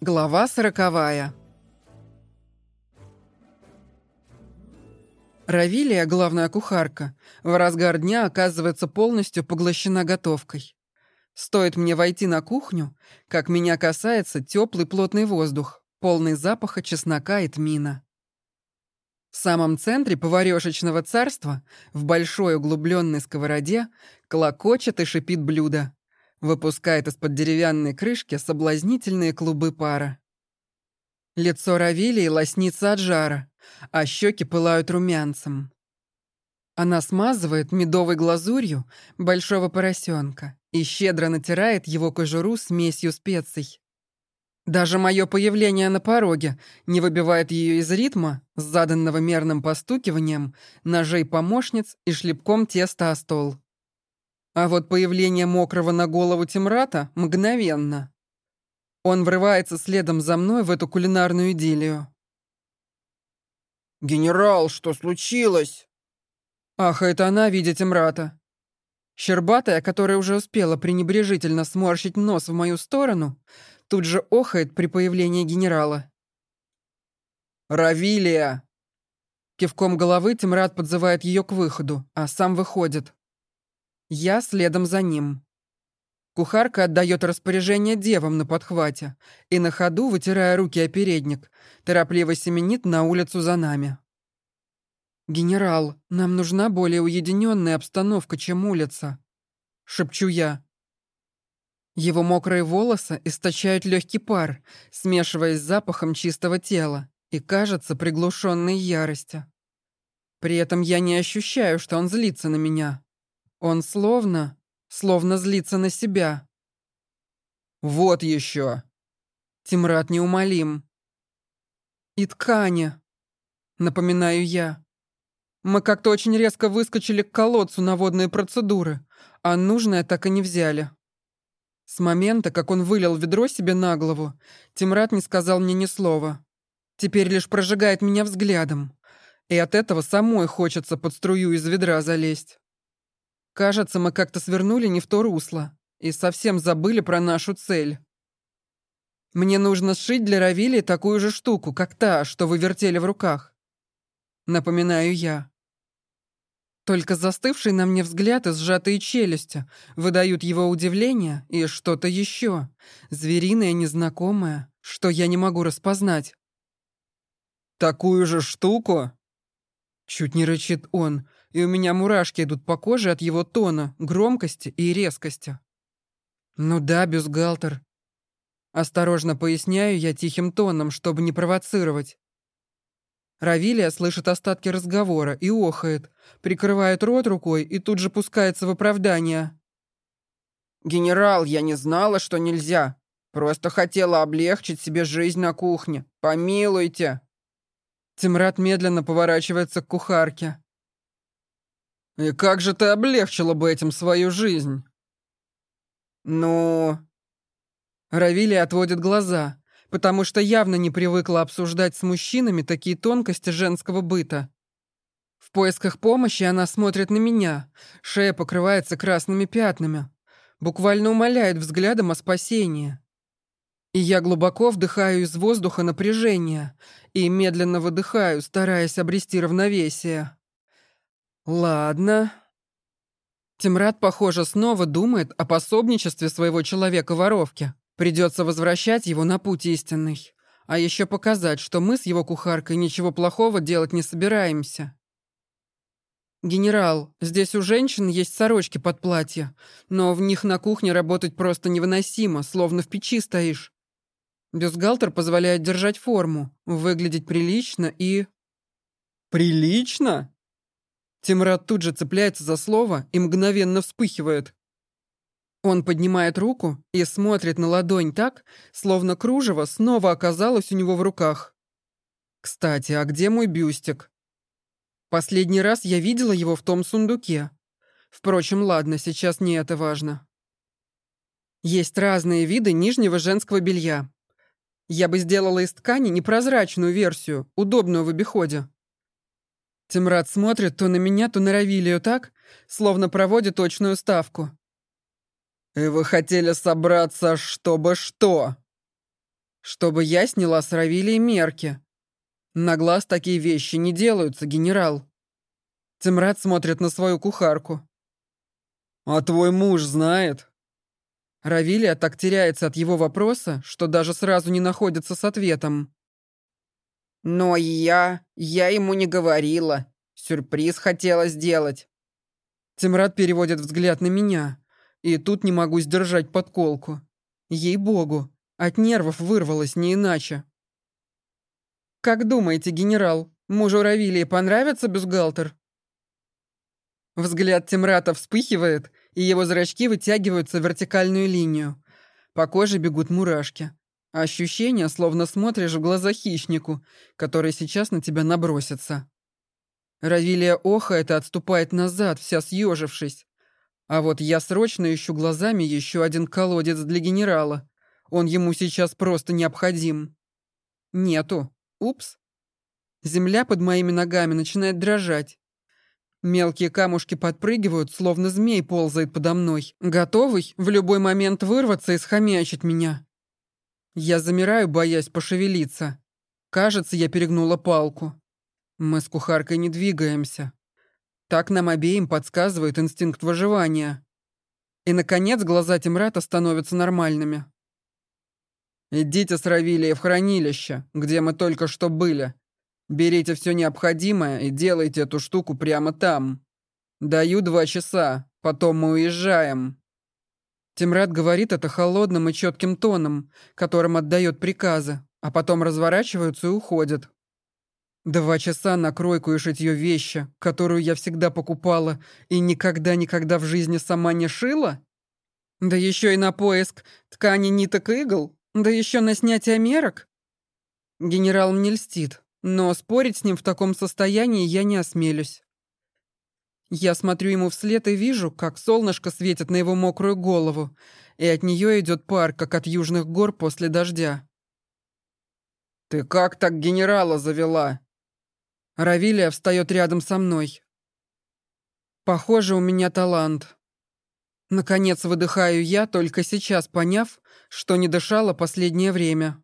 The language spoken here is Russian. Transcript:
Глава сороковая. Равилия, главная кухарка, в разгар дня оказывается полностью поглощена готовкой. Стоит мне войти на кухню, как меня касается теплый плотный воздух, полный запаха чеснока и тмина. В самом центре поварешечного царства, в большой углубленной сковороде, клокочет и шипит блюдо, выпускает из-под деревянной крышки соблазнительные клубы пара. Лицо Равилии лоснится от жара, а щеки пылают румянцем. Она смазывает медовой глазурью большого поросенка и щедро натирает его кожуру смесью специй. Даже мое появление на пороге не выбивает ее из ритма, заданного мерным постукиванием, ножей помощниц и шлепком теста о стол. А вот появление мокрого на голову Тимрата мгновенно. Он врывается следом за мной в эту кулинарную идиллию. «Генерал, что случилось?» Ах, это она видит Тимрата. Щербатая, которая уже успела пренебрежительно сморщить нос в мою сторону, тут же охает при появлении генерала. «Равилия!» Кивком головы Тимрат подзывает ее к выходу, а сам выходит. Я следом за ним. Кухарка отдает распоряжение девам на подхвате и на ходу, вытирая руки о передник, торопливо семенит на улицу за нами. «Генерал, нам нужна более уединенная обстановка, чем улица», — шепчу я. Его мокрые волосы источают легкий пар, смешиваясь с запахом чистого тела и, кажется, приглушенной ярости. При этом я не ощущаю, что он злится на меня. Он словно, словно злится на себя. «Вот еще!» Тимрад неумолим. «И ткани!» Напоминаю я. Мы как-то очень резко выскочили к колодцу на водные процедуры, а нужное так и не взяли. С момента, как он вылил ведро себе на голову, Тимрад не сказал мне ни слова. Теперь лишь прожигает меня взглядом. И от этого самой хочется под струю из ведра залезть. Кажется, мы как-то свернули не в то русло и совсем забыли про нашу цель. Мне нужно сшить для Равили такую же штуку, как та, что вы вертели в руках. Напоминаю я. Только застывший на мне взгляд и сжатые челюсти выдают его удивление и что-то еще, звериное незнакомое, что я не могу распознать. «Такую же штуку?» Чуть не рычит он, и у меня мурашки идут по коже от его тона, громкости и резкости. «Ну да, бюстгальтер». Осторожно поясняю я тихим тоном, чтобы не провоцировать. Равилия слышит остатки разговора и охает, прикрывает рот рукой и тут же пускается в оправдание. «Генерал, я не знала, что нельзя. Просто хотела облегчить себе жизнь на кухне. Помилуйте!» Тимрад медленно поворачивается к кухарке. «И как же ты облегчила бы этим свою жизнь?» «Ну...» Равили отводит глаза, потому что явно не привыкла обсуждать с мужчинами такие тонкости женского быта. В поисках помощи она смотрит на меня, шея покрывается красными пятнами, буквально умоляет взглядом о спасении. И я глубоко вдыхаю из воздуха напряжение и медленно выдыхаю, стараясь обрести равновесие. Ладно. Тимрад, похоже, снова думает о пособничестве своего человека-воровки. Придется возвращать его на путь истинный. А еще показать, что мы с его кухаркой ничего плохого делать не собираемся. «Генерал, здесь у женщин есть сорочки под платье, но в них на кухне работать просто невыносимо, словно в печи стоишь. Бюстгальтер позволяет держать форму, выглядеть прилично и...» «Прилично?» Тимрад тут же цепляется за слово и мгновенно вспыхивает. Он поднимает руку и смотрит на ладонь так, словно кружево снова оказалось у него в руках. «Кстати, а где мой бюстик?» Последний раз я видела его в том сундуке. Впрочем, ладно, сейчас не это важно. Есть разные виды нижнего женского белья. Я бы сделала из ткани непрозрачную версию, удобную в обиходе. Тимрад смотрит то на меня, то на Равилию так, словно проводит точную ставку. «И вы хотели собраться, чтобы что?» Чтобы я сняла с Равилии мерки. На глаз такие вещи не делаются, генерал. Тимрад смотрит на свою кухарку. «А твой муж знает?» Равилия так теряется от его вопроса, что даже сразу не находится с ответом. «Но я... я ему не говорила. Сюрприз хотела сделать». Тимрад переводит взгляд на меня, и тут не могу сдержать подколку. Ей-богу, от нервов вырвалось не иначе. «Как думаете, генерал, мужу Равилии понравится бюстгальтер?» Взгляд Тимрата вспыхивает, и его зрачки вытягиваются в вертикальную линию. По коже бегут мурашки. Ощущение, словно смотришь в глаза хищнику, который сейчас на тебя набросится. Равилия охает и отступает назад, вся съежившись. А вот я срочно ищу глазами еще один колодец для генерала. Он ему сейчас просто необходим. Нету. Упс. Земля под моими ногами начинает дрожать. Мелкие камушки подпрыгивают, словно змей ползает подо мной, готовый в любой момент вырваться и схомячить меня. Я замираю, боясь пошевелиться. Кажется, я перегнула палку. Мы с кухаркой не двигаемся. Так нам обеим подсказывает инстинкт выживания. И, наконец, глаза Тимрата становятся нормальными. «Идите с Равилией в хранилище, где мы только что были. Берите все необходимое и делайте эту штуку прямо там. Даю два часа, потом мы уезжаем». Тимрад говорит это холодным и четким тоном, которым отдает приказы, а потом разворачиваются и уходят. Два часа на кройку и шитье вещи, которую я всегда покупала и никогда-никогда в жизни сама не шила? Да еще и на поиск ткани ниток игл, да еще на снятие мерок? Генерал мне льстит, но спорить с ним в таком состоянии я не осмелюсь. Я смотрю ему вслед и вижу, как солнышко светит на его мокрую голову, и от нее идет пар, как от южных гор после дождя. «Ты как так генерала завела?» Равилия встает рядом со мной. Похоже, у меня талант. Наконец выдыхаю я, только сейчас поняв, что не дышала последнее время.